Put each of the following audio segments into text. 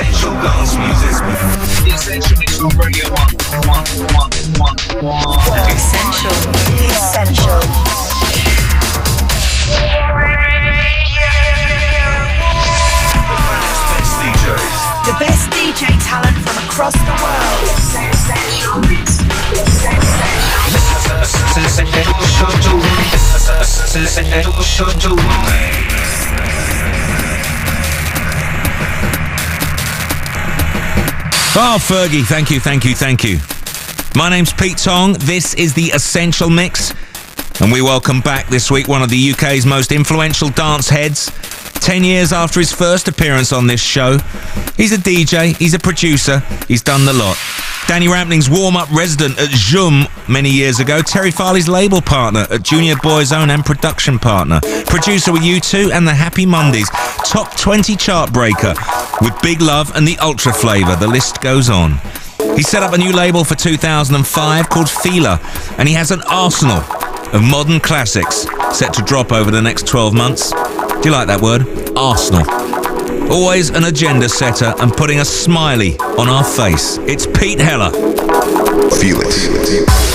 Essential dance music. The Essential Mix on Radio 1. 1, 1, 1, 1. Essential. Essential. The best DJ talent from across the world. Essential Mix. Essential Oh, Fergie, thank you, thank you, thank you. My name's Pete Tong. This is the Essential Mix. And we welcome back this week one of the UK's most influential dance heads. Ten years after his first appearance on this show. He's a DJ, he's a producer, he's done the lot. Danny Rampling's warm up resident at Shoom many years ago. Terry Farley's label partner at Junior Boy's Own and production partner. Producer with U2 and the Happy Mondays. Top 20 chart breaker with Big Love and the Ultra Flava. The list goes on. He set up a new label for 2005 called Feeler, and he has an arsenal of modern classics set to drop over the next 12 months. Do you like that word? Arsenal. Always an agenda setter and putting a smiley on our face. It's Pete Heller. Feel it.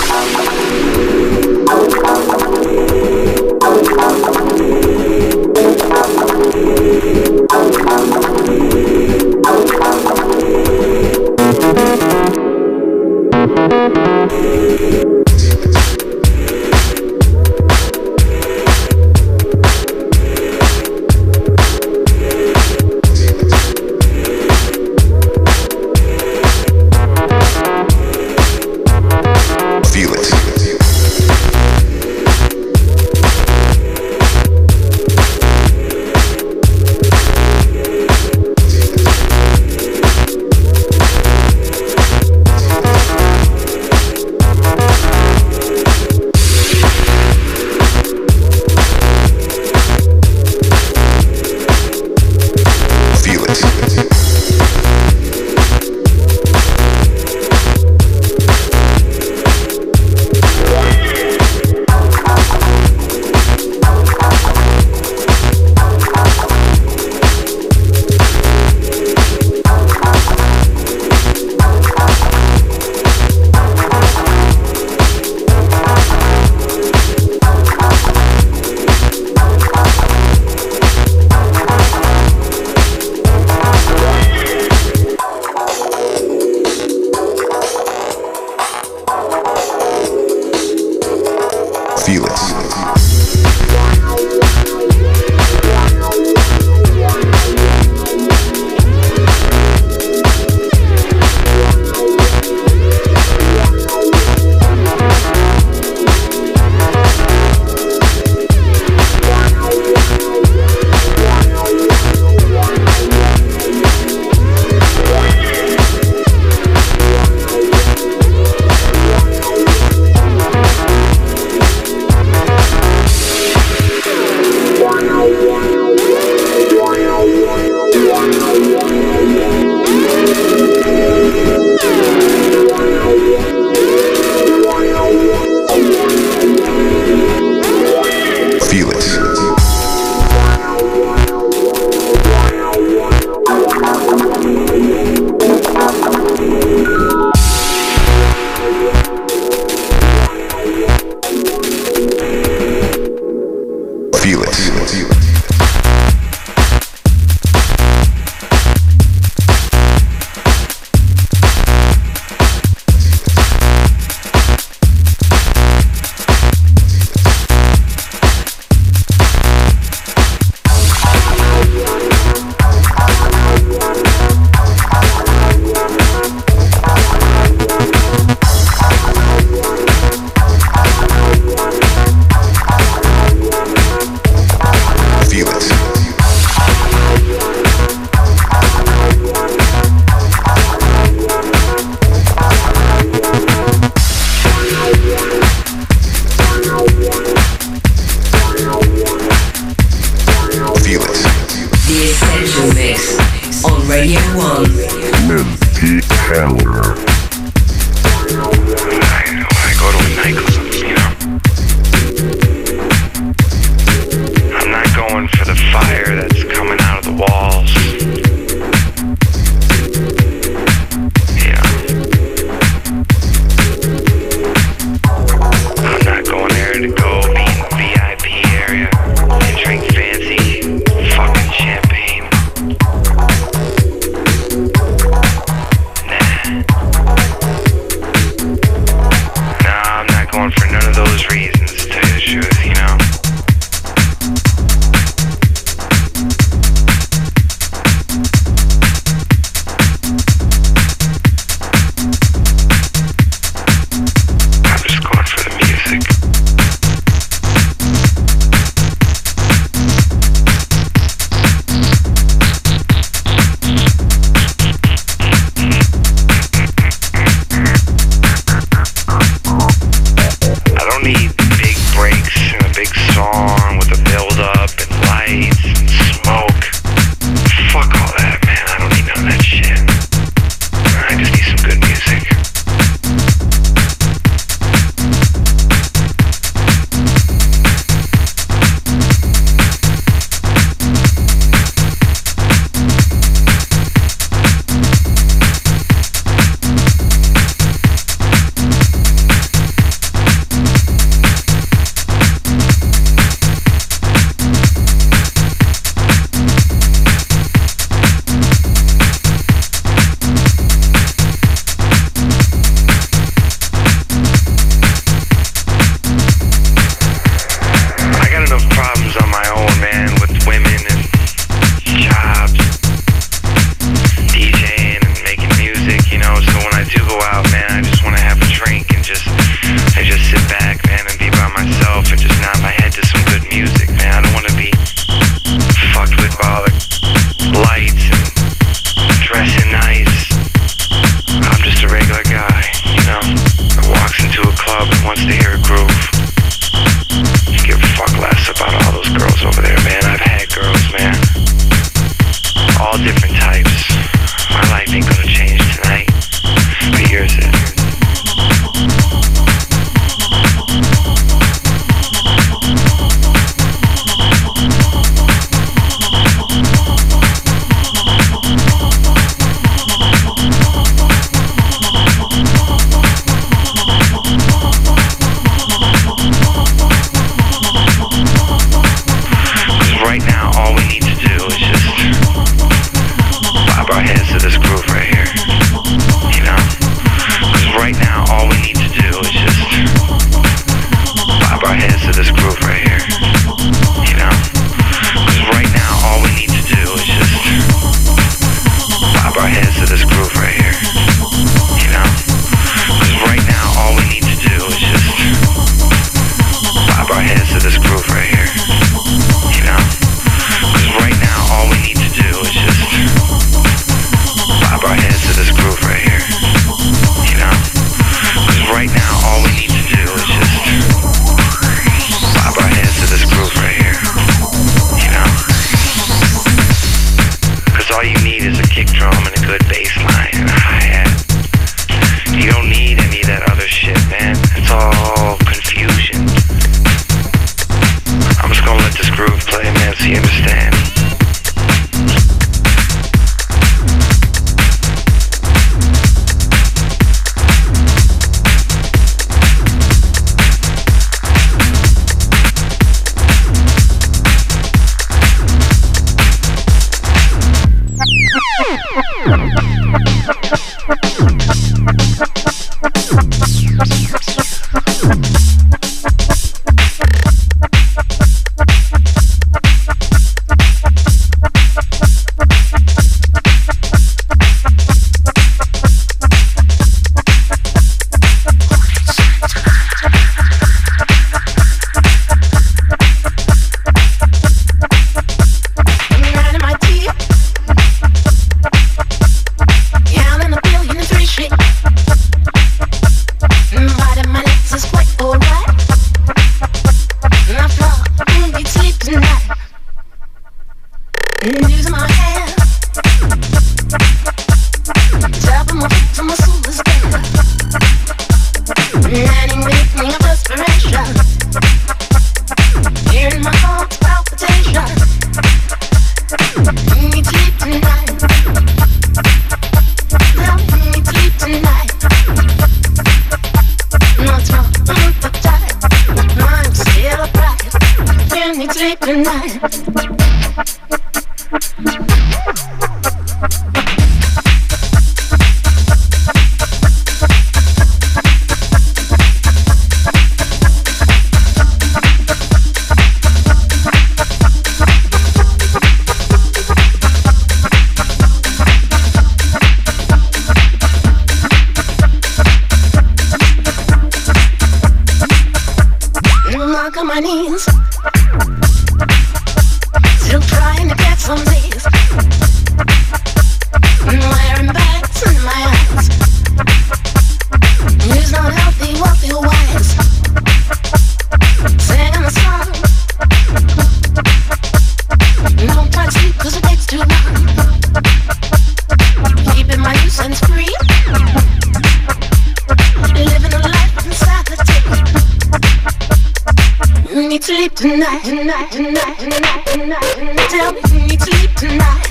Tonight, tonight, tonight, tonight, tonight, tonight. Tell me you need to sleep tonight.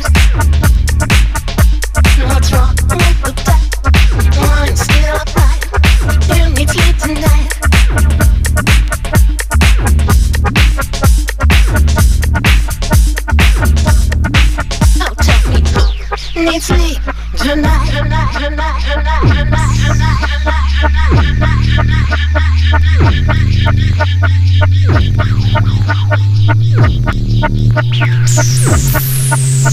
What's wrong with the time? One still upright. You need to sleep tonight. Oh, tell me you need sleep tonight, tonight, tonight, tonight, tonight, tonight, tonight, tonight. Essential. Thank you.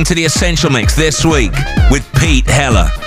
Listening to the Essential Mix this week with Pete Heller.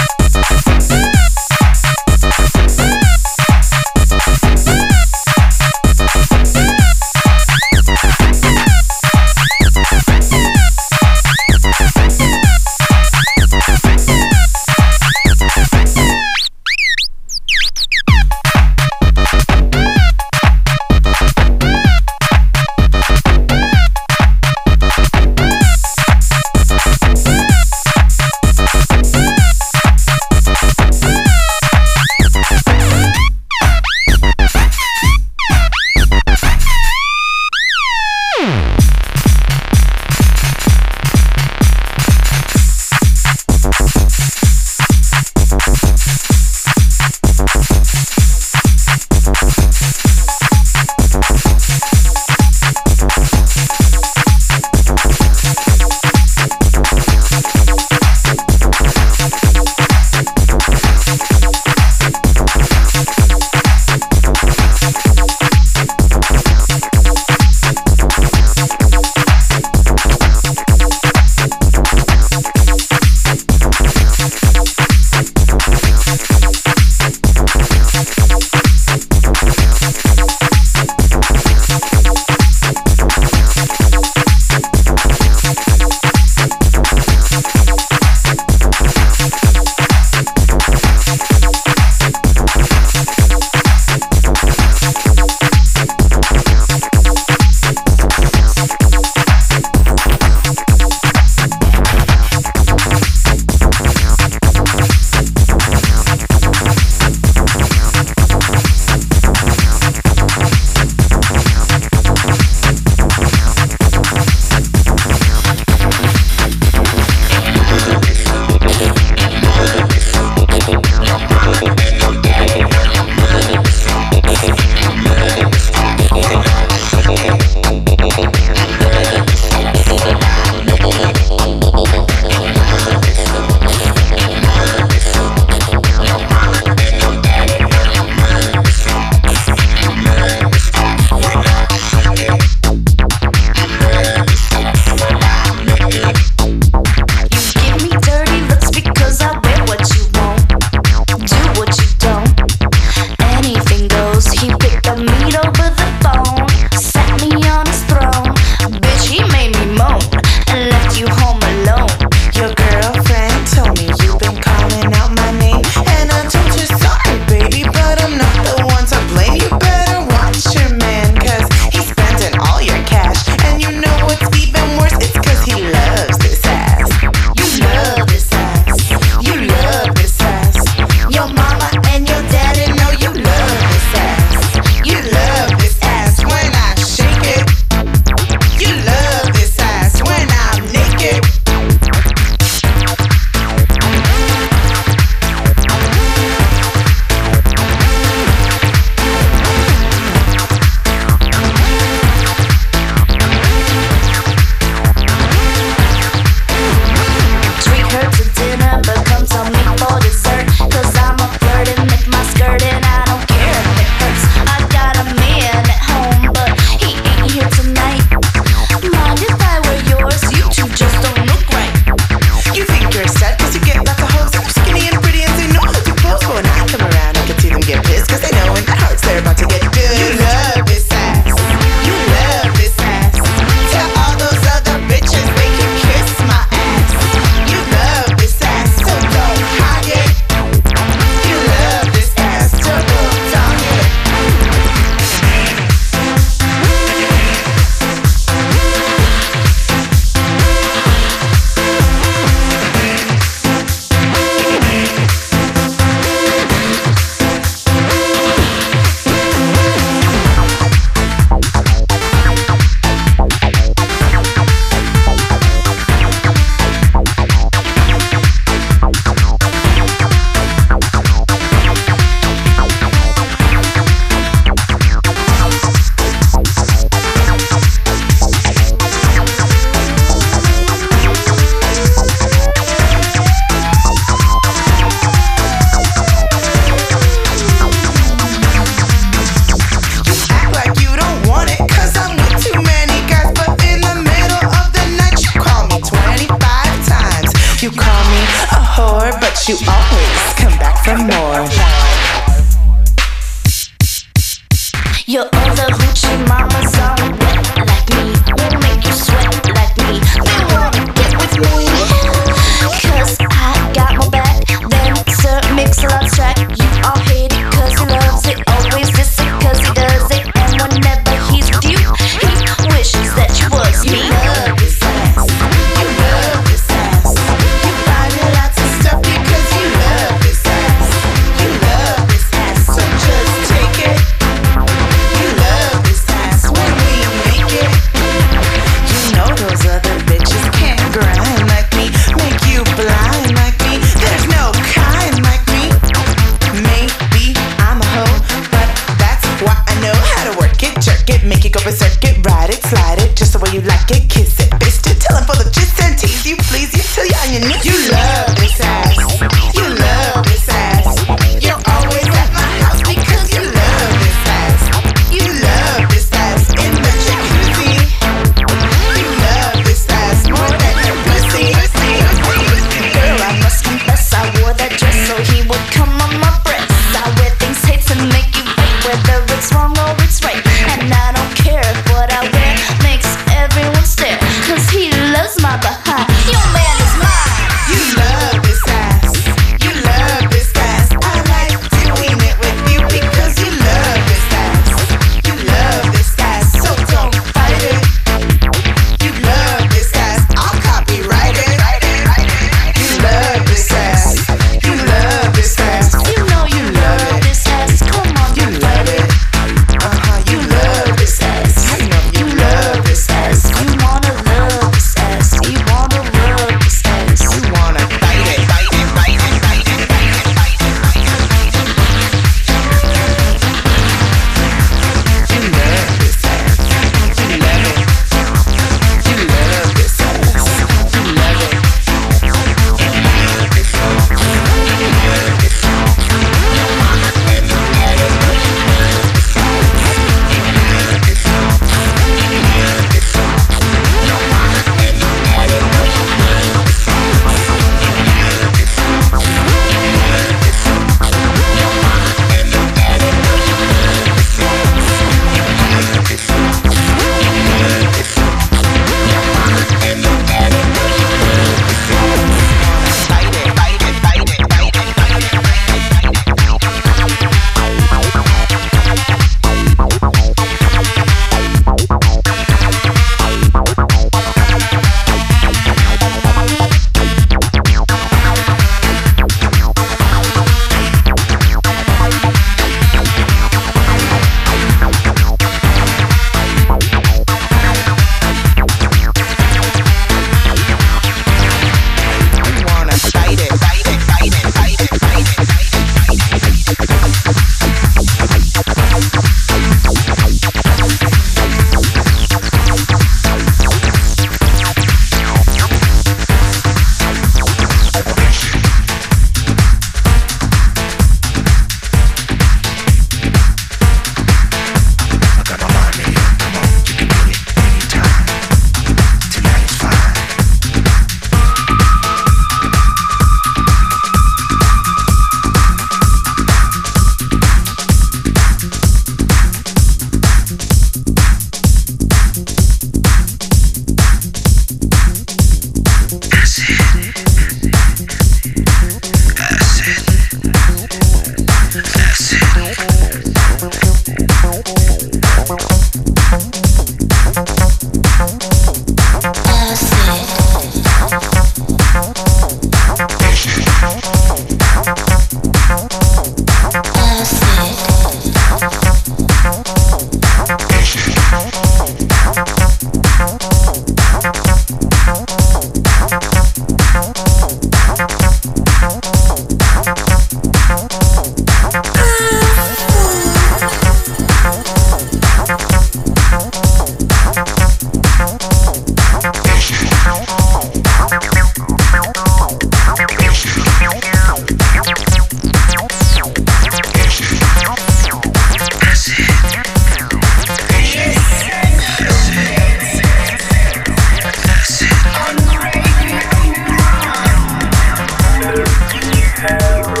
hell.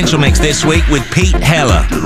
Essential Mix this week with Pete Heller.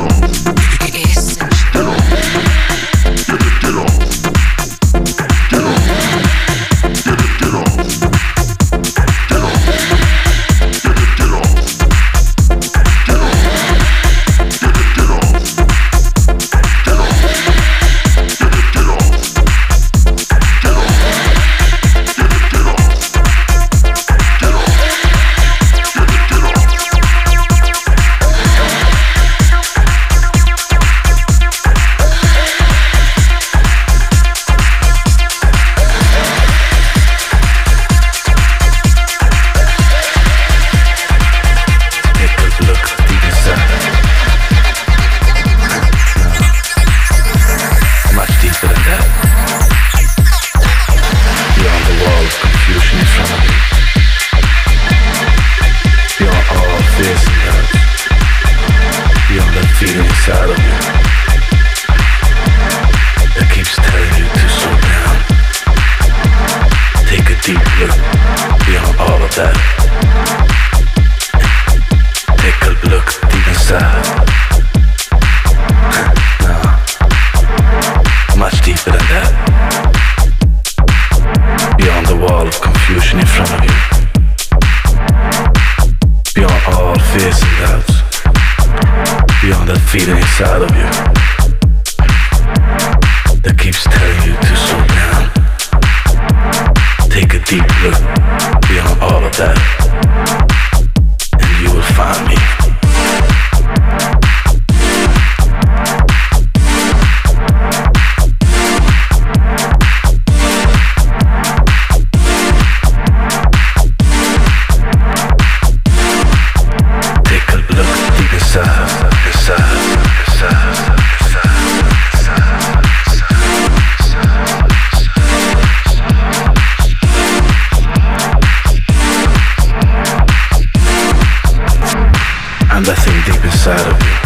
inside of me.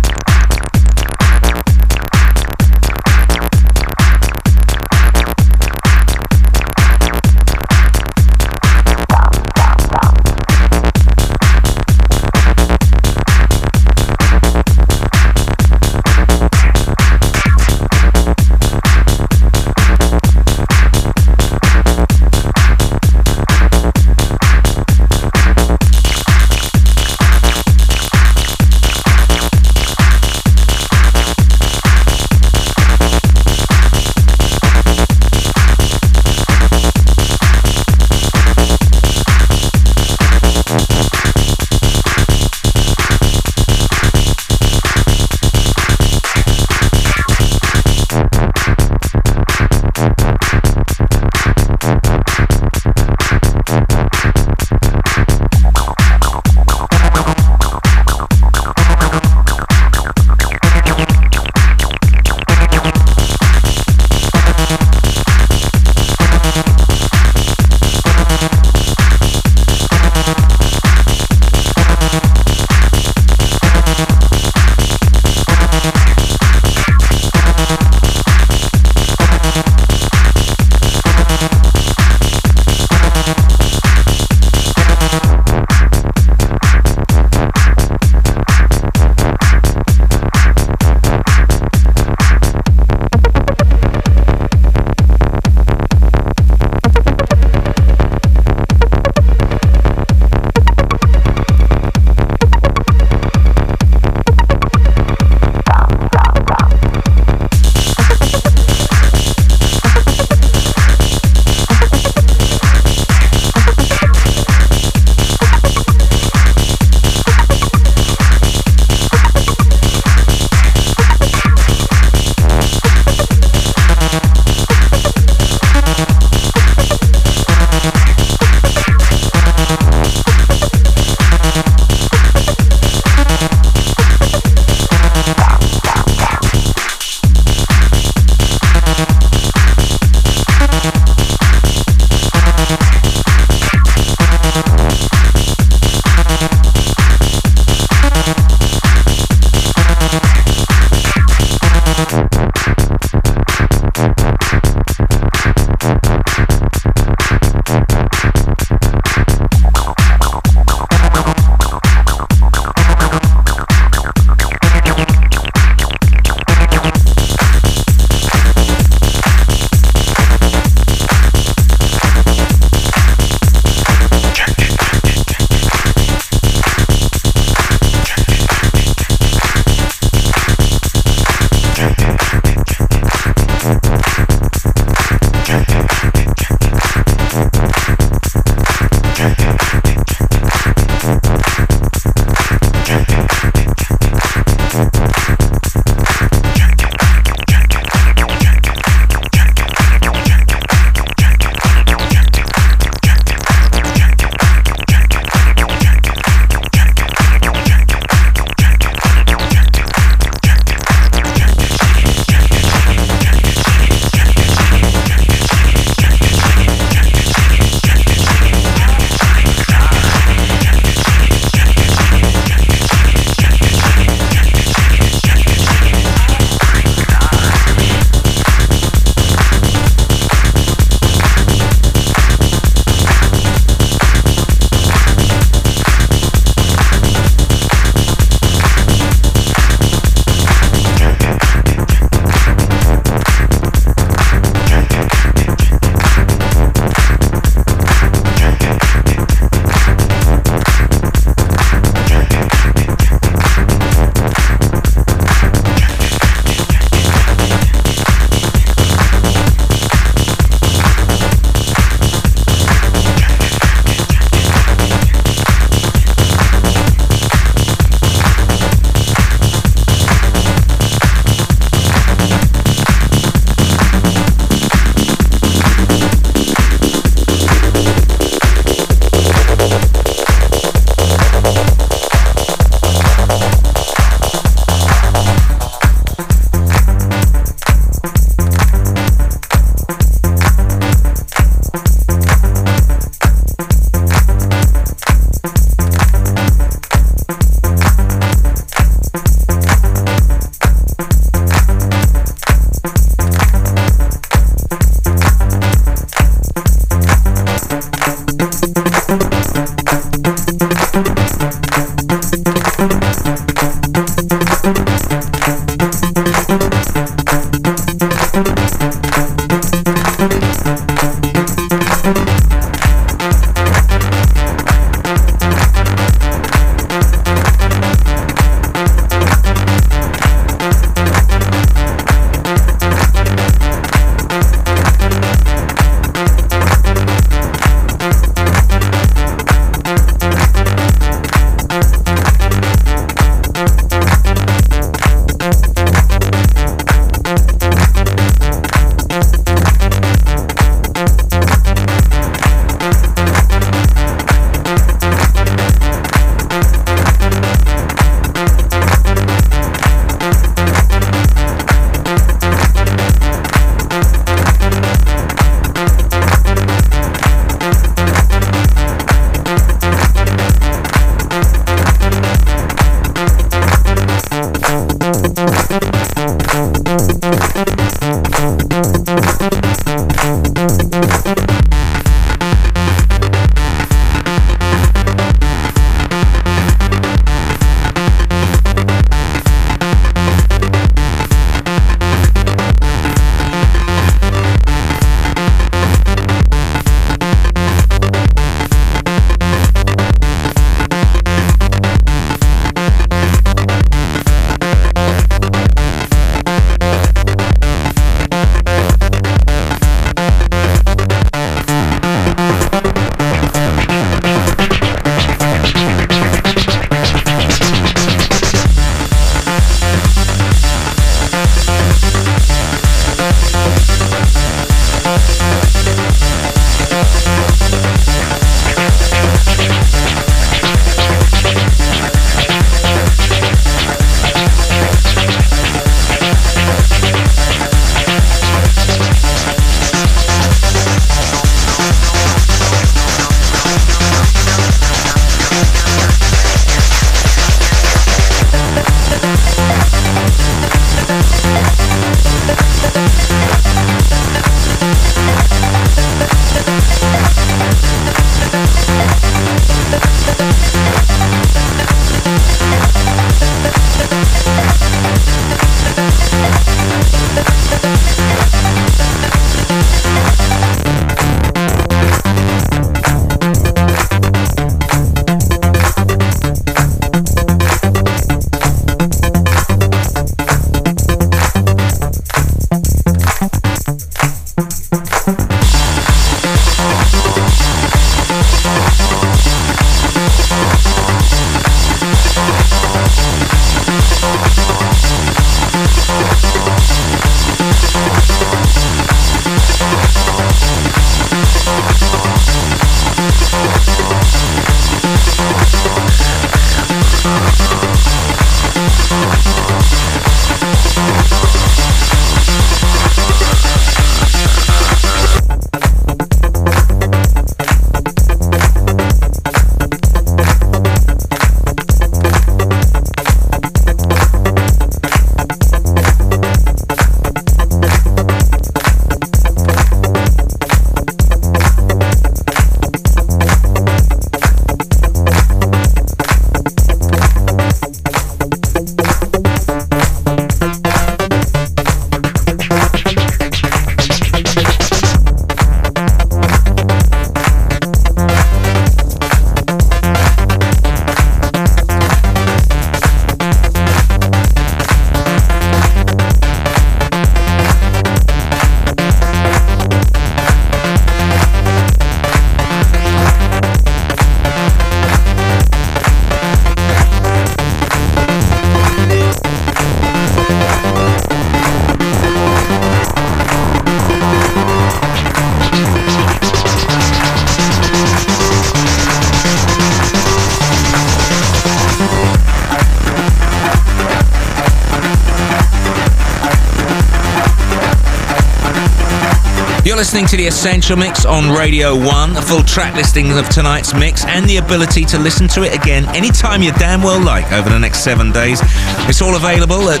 Essential Mix on Radio 1. A full track listing of tonight's mix and the ability to listen to it again anytime you damn well like over the next seven days. It's all available at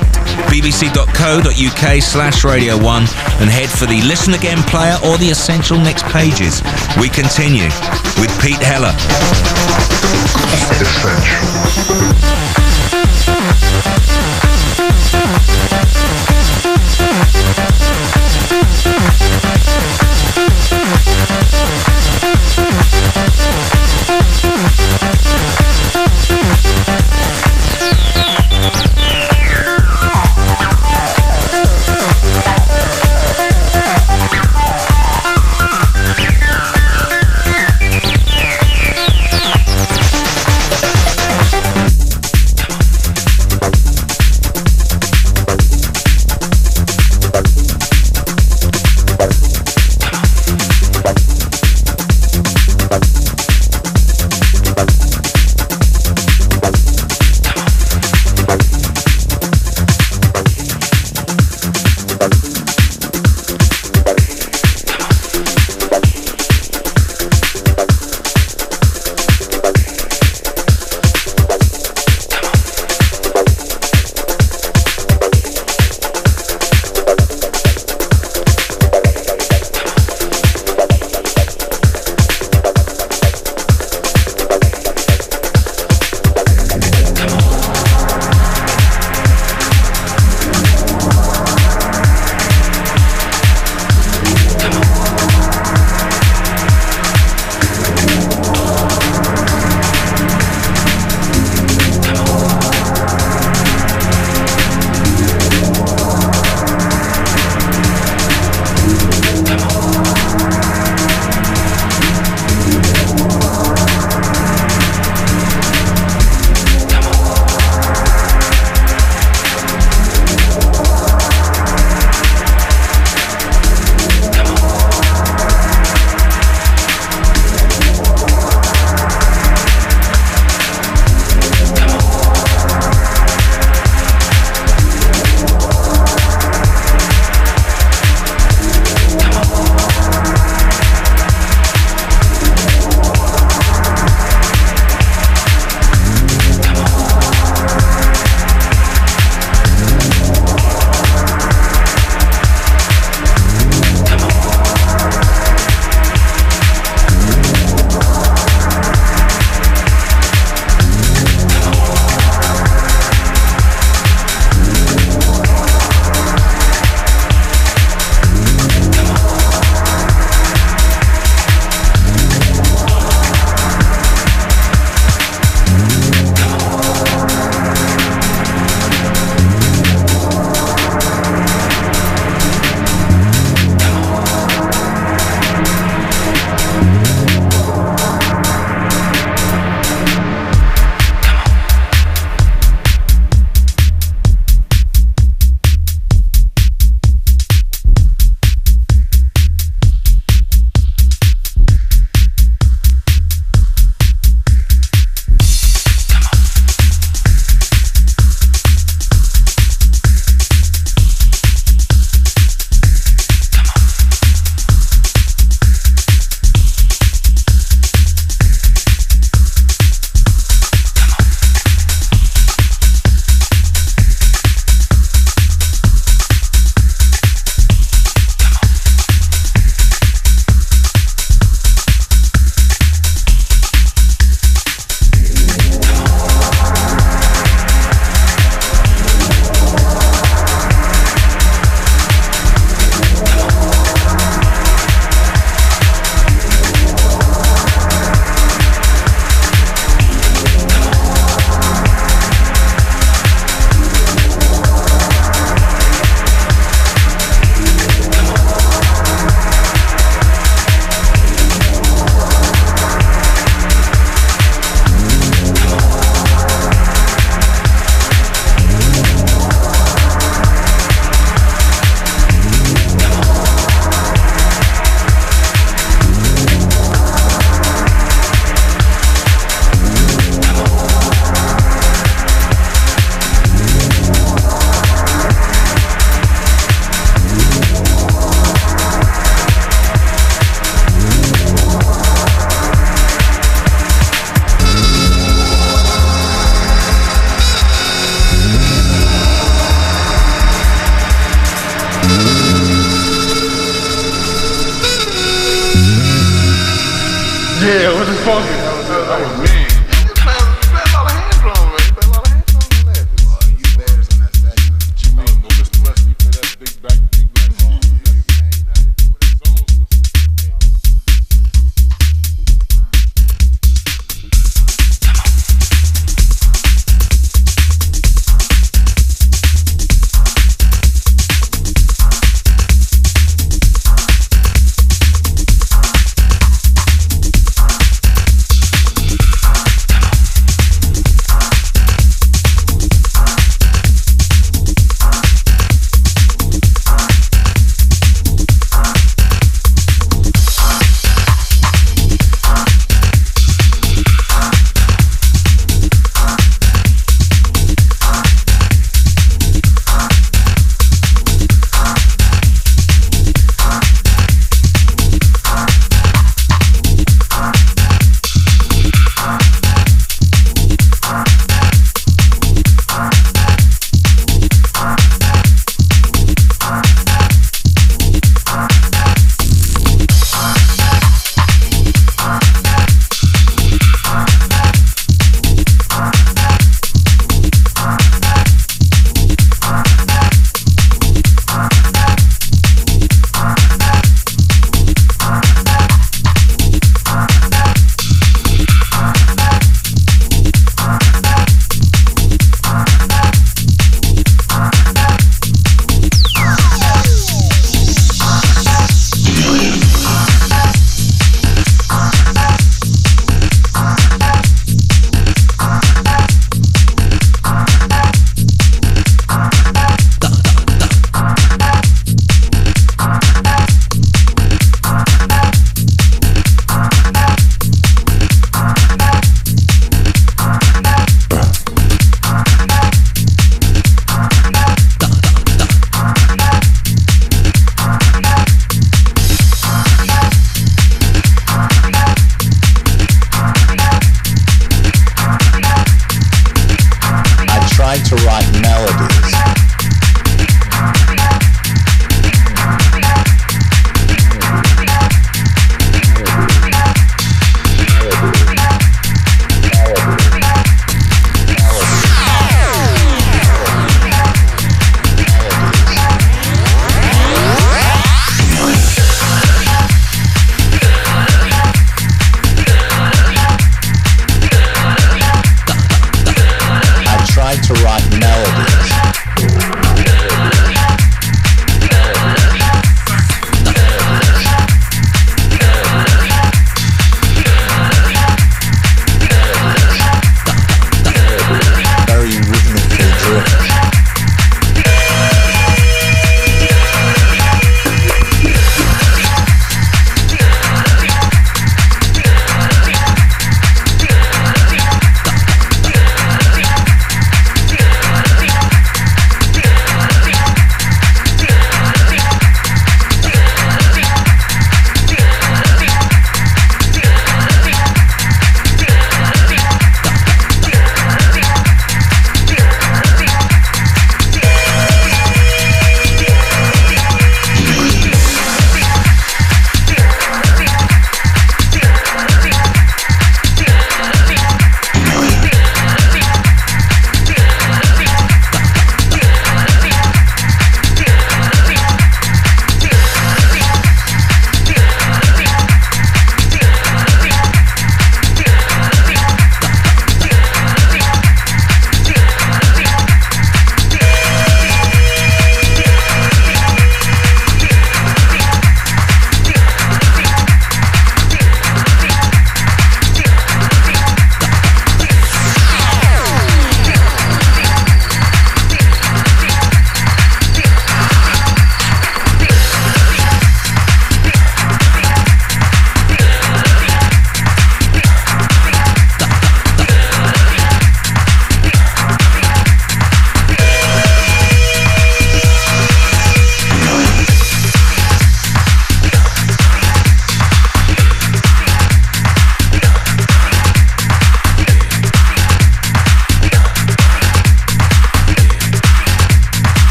bbc.co.uk slash Radio 1 and head for the Listen Again player or the Essential Mix pages. We continue with Pete Heller. Essential.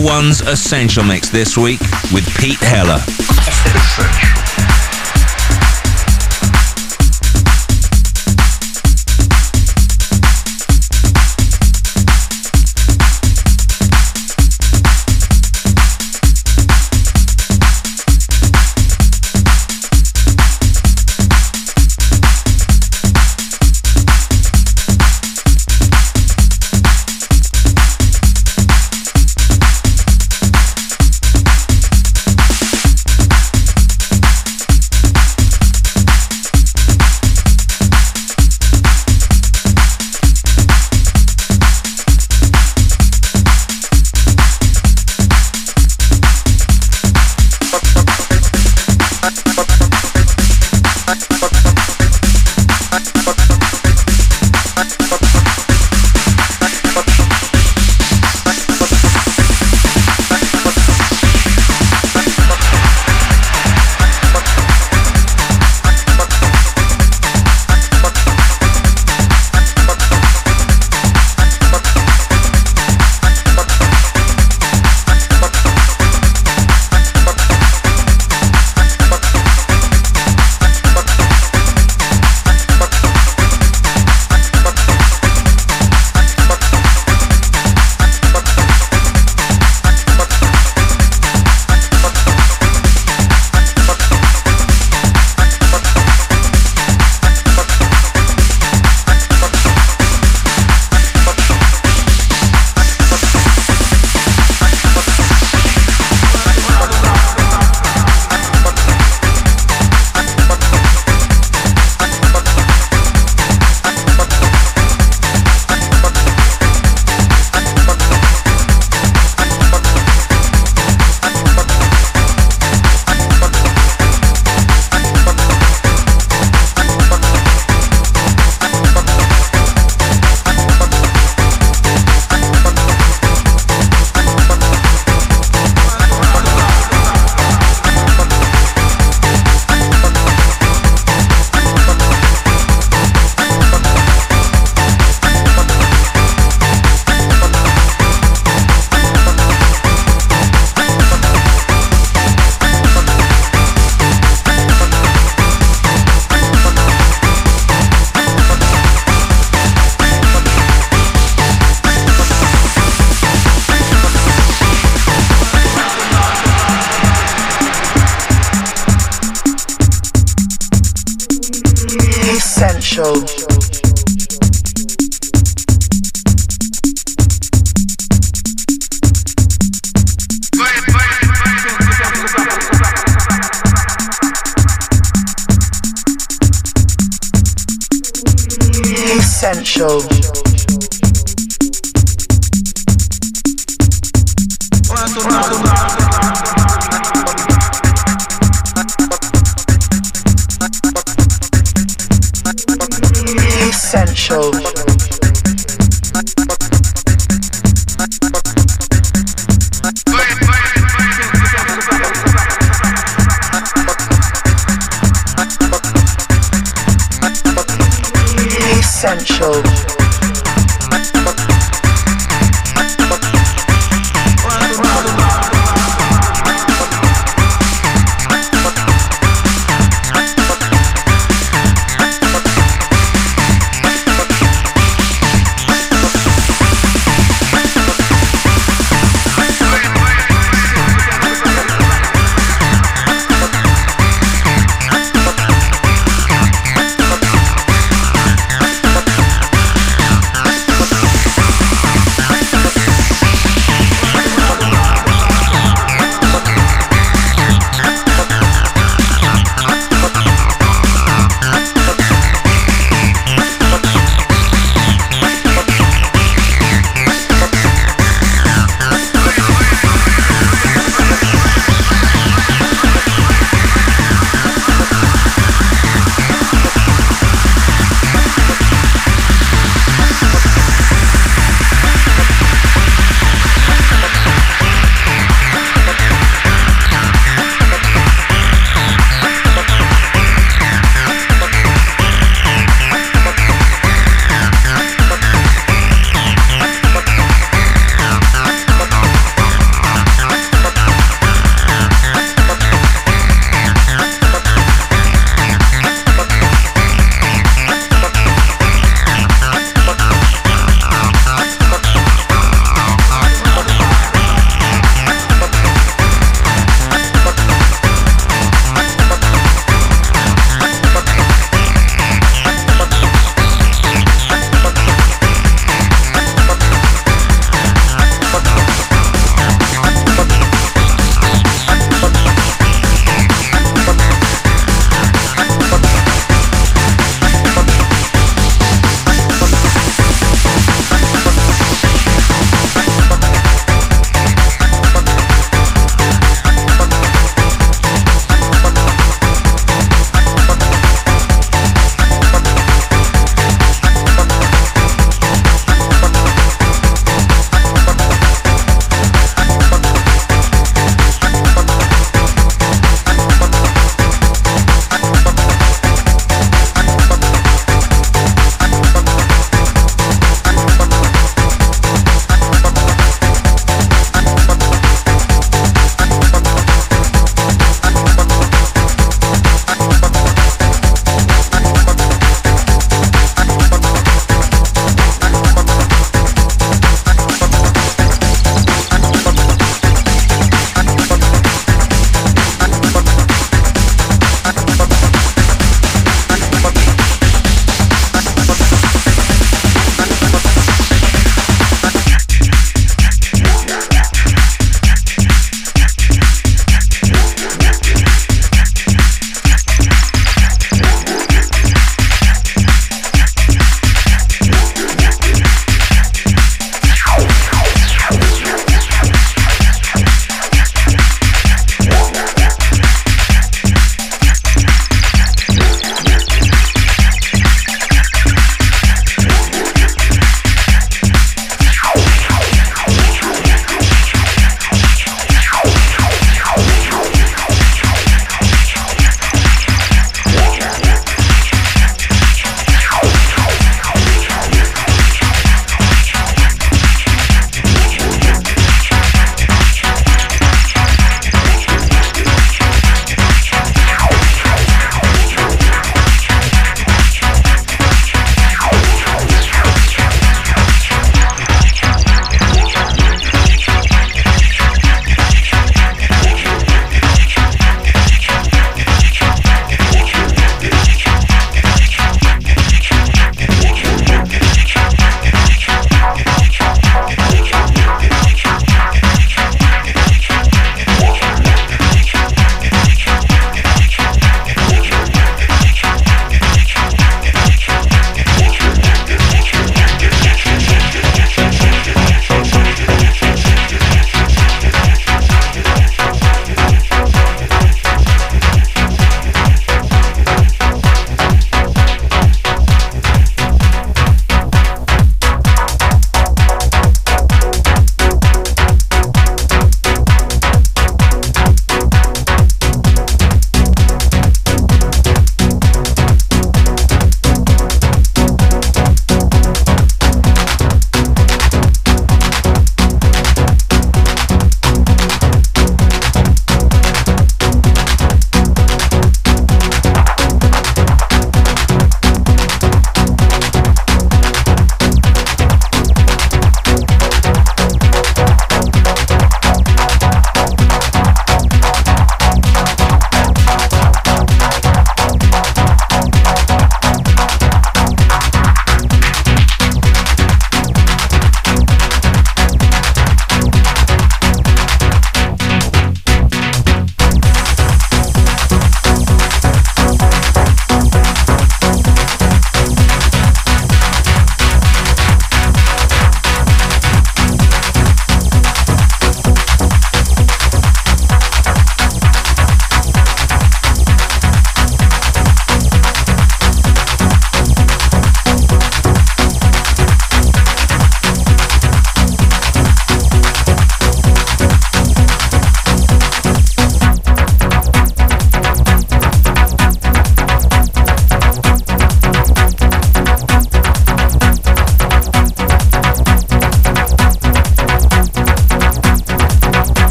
1's Essential Mix this week with Pete Heller.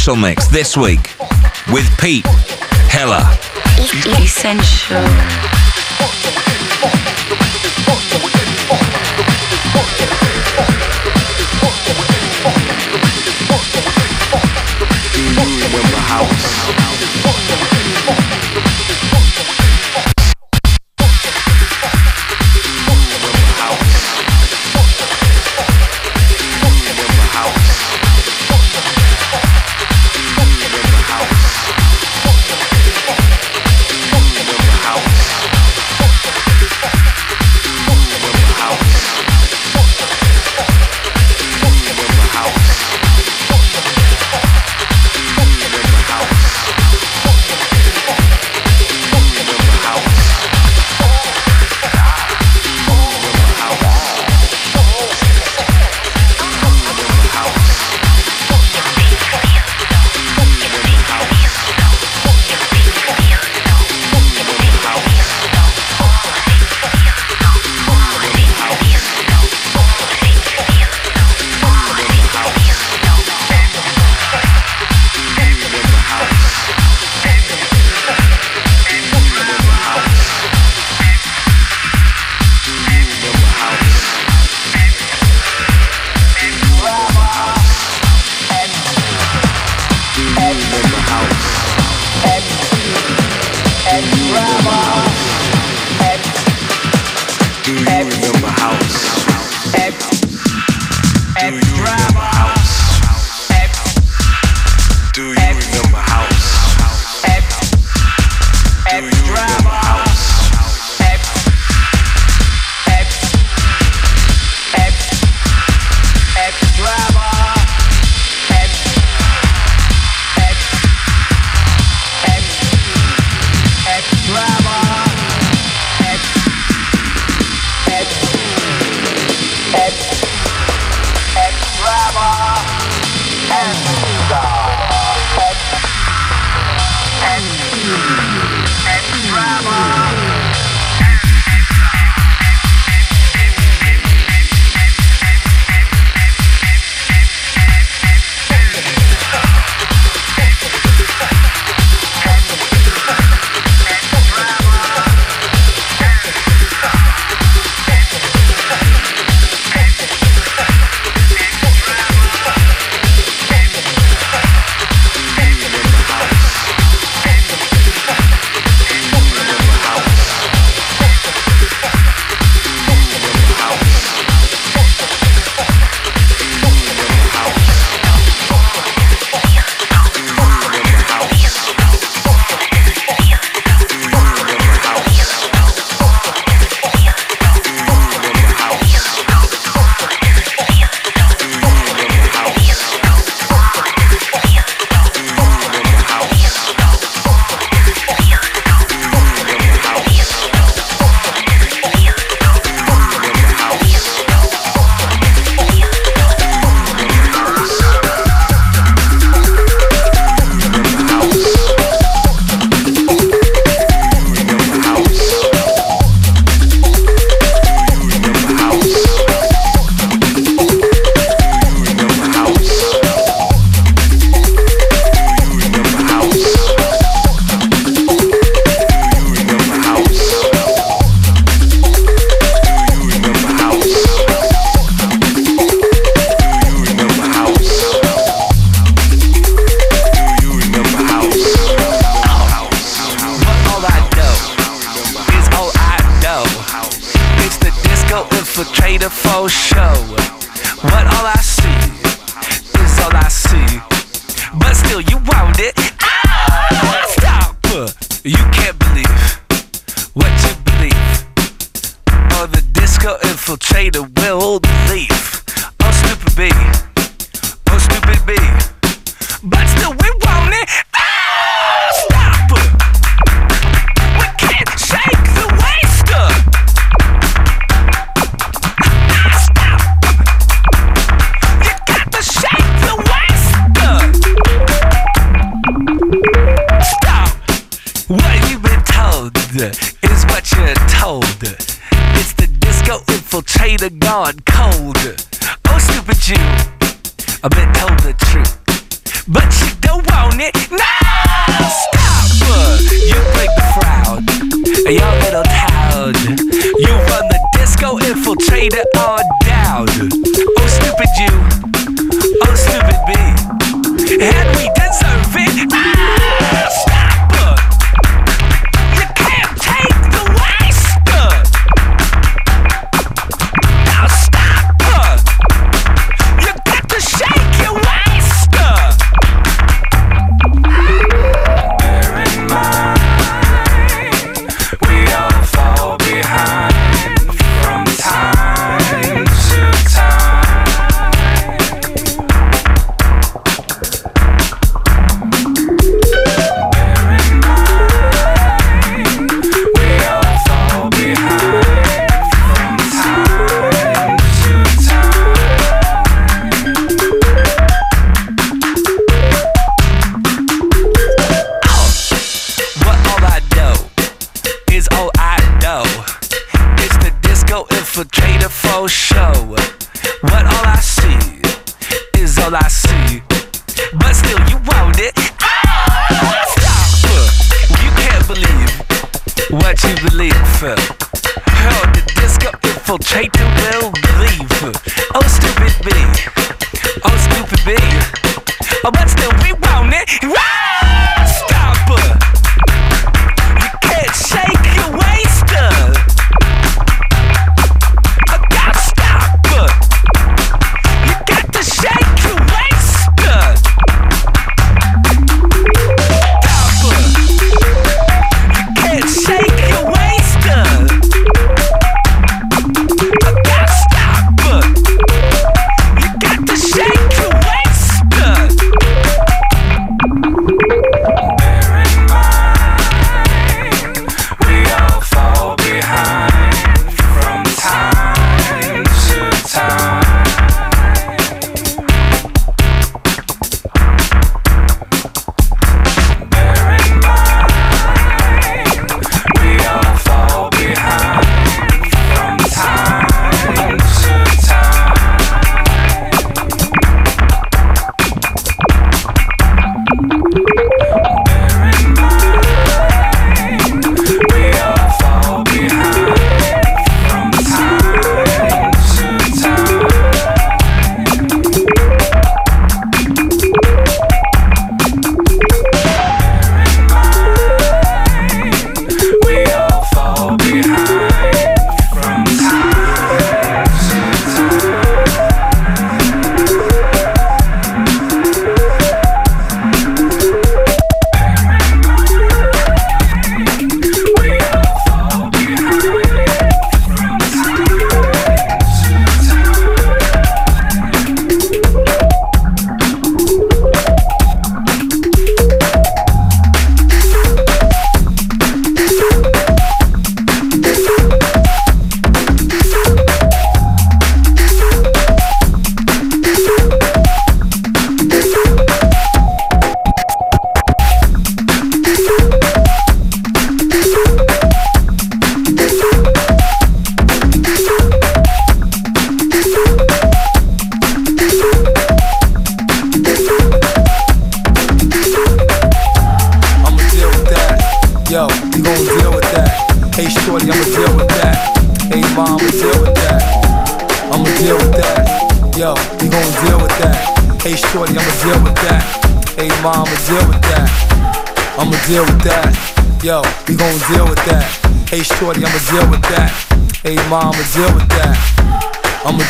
Essential Mix this week with Pete Heller. Essential. a oh, stupid bee, a oh, stupid bee. I've been told the truth, but you don't want it. No, stop. You break the crowd, your little town. You run the disco infiltrator all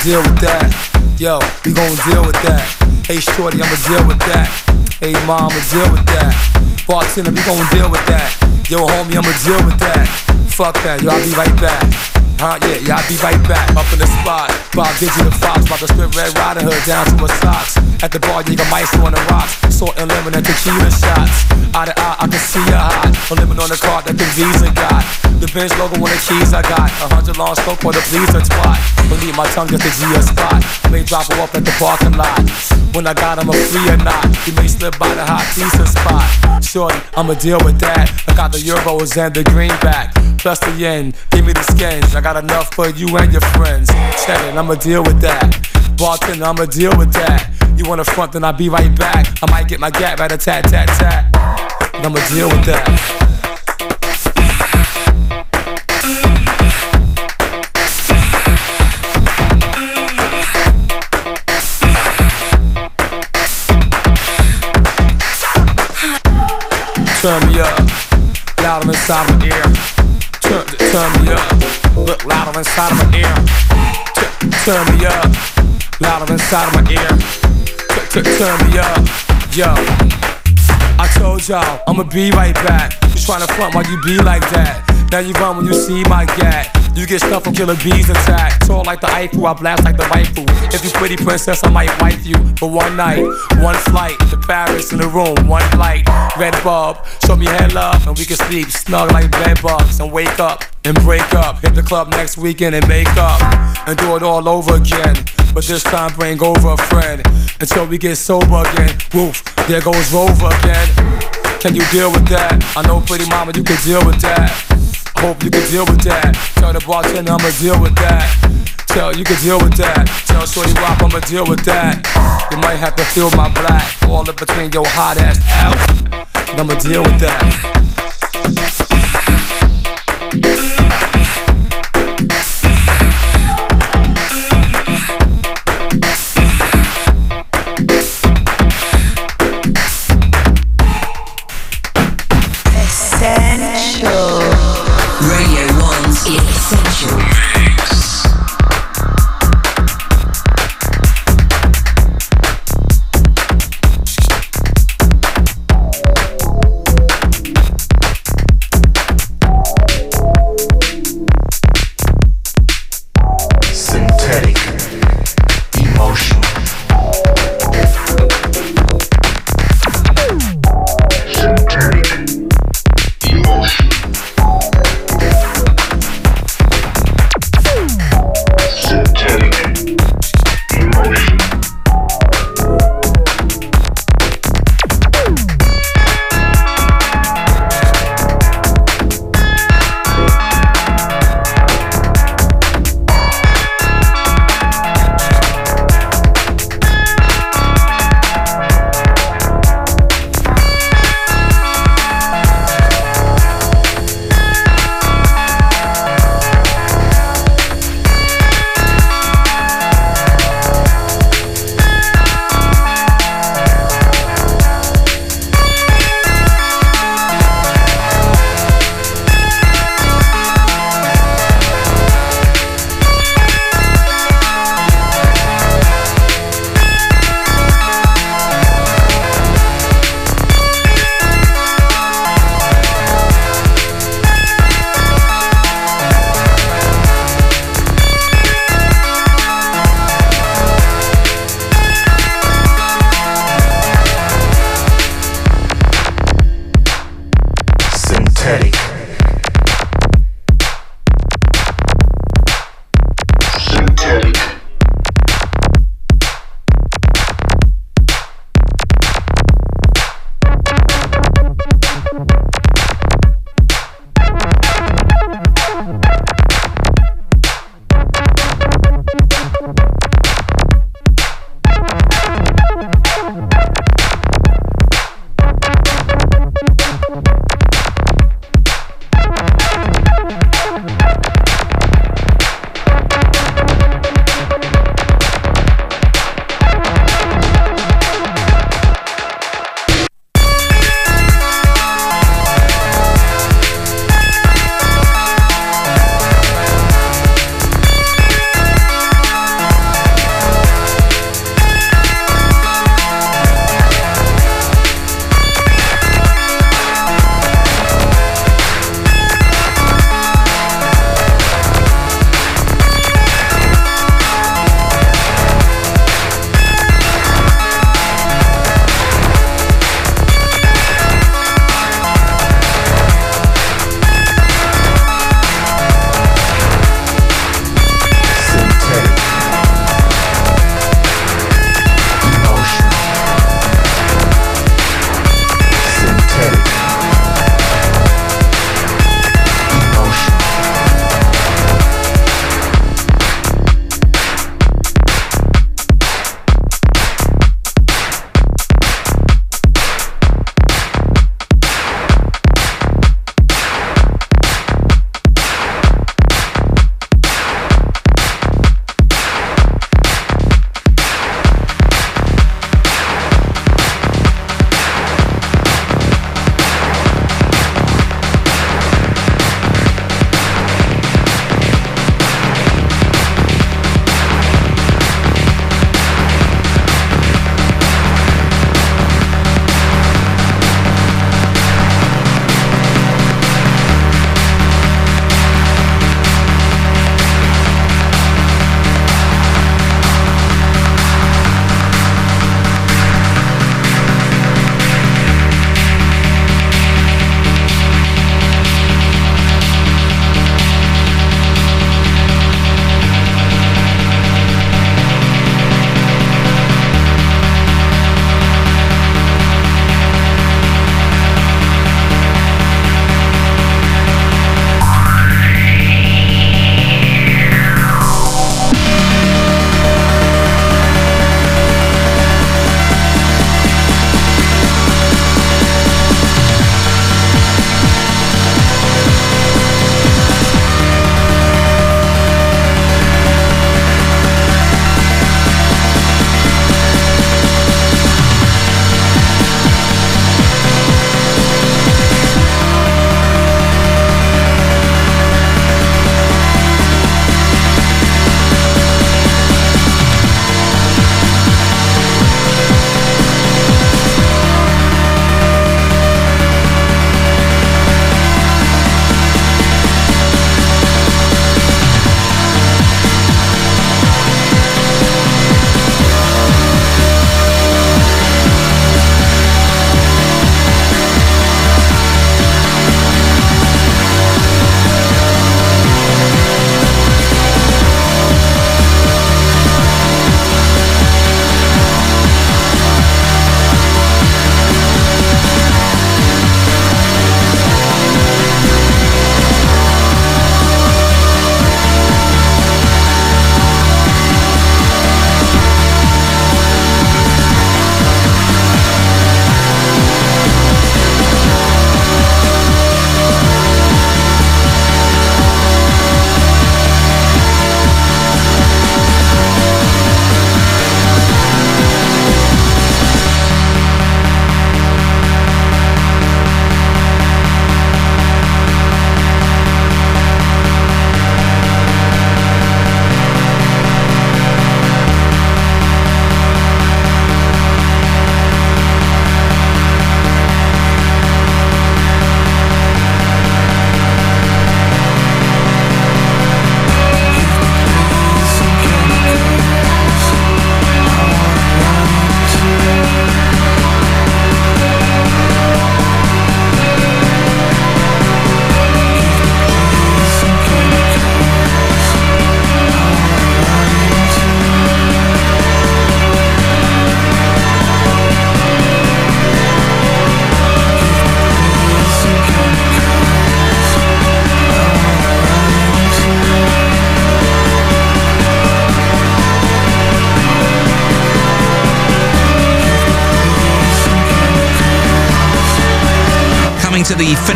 deal with that. Yo, we gon' deal with that. Hey, shorty, I'ma deal with that. Hey, mom, I'ma deal with that. Bartender, we gon' deal with that. Yo, homie, I'ma deal with that. Fuck that, yo, I'll be right back. Huh, yeah, yeah, I'll be right back. Up in the spot. Bob Digi the Fox, about to spit Red Riding Hood down to her socks. At the bar, you got mice on the rocks. Salt and lemon and tequila shots. Eye to eye, I can see you hot. A lemon on the card that the Visa got. The Benz logo on the keys I got. A hundred long stroke for the please pleaser twat. Believe my tongue just a G a spot. May drop her off at the parking lot. When I got him a free or not. You may slip by the hot pizza spot. Shorty, I'ma deal with that. I got the euros and the greenback. Plus the yen, give me the skins. I got enough for you and your friends. Check it, I'ma deal with that. Bartender, I'ma deal with that. You wanna front, then I'll be right back. I might get my gap right a tat tat tat. I'ma deal with that. Turn me up, louder inside my ear. Turn, turn me up, look louder inside of my ear. Turn, turn me up, louder inside of my ear. Turn, turn me up, yo. I told y'all I'ma be right back. You tryna front while you be like that. Now you run when you see my gat. You get stuff from killer bees attack. Tall like the Eiffel, I blast like the rifle. If you pretty princess, I might wife you for one night, one flight to Paris in the room, one light. Red bulb, show me head love, and we can sleep snug like bed bugs and wake up and break up. Hit the club next weekend and make up and do it all over again. But this time bring over a friend until we get sober again. Woof, there goes Rover again. Can you deal with that? I know, pretty mama, you can deal with that. Hope you can deal with that. Tell the bartender I'ma deal with that. Tell you can deal with that. Tell Shorty Wop I'ma deal with that. You might have to feel my black. All in between your hot ass out. I'ma deal with that.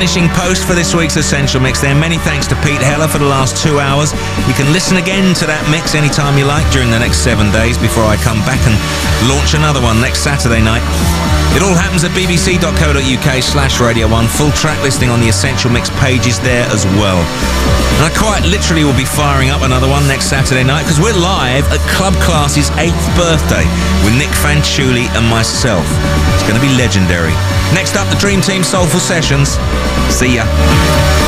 Finishing post for this week's Essential Mix there. Many thanks to Pete Heller for the last two hours. You can listen again to that mix anytime you like during the next seven days before I come back and launch another one next Saturday night. It all happens at bbc.co.uk slash Radio 1. Full track listing on the Essential Mix pages there as well. And I quite literally will be firing up another one next Saturday night because we're live at Club Class's 8th birthday with Nic Fanciulli and myself. It's going to be legendary. Next up, the Dream Team Soulful Sessions. See ya.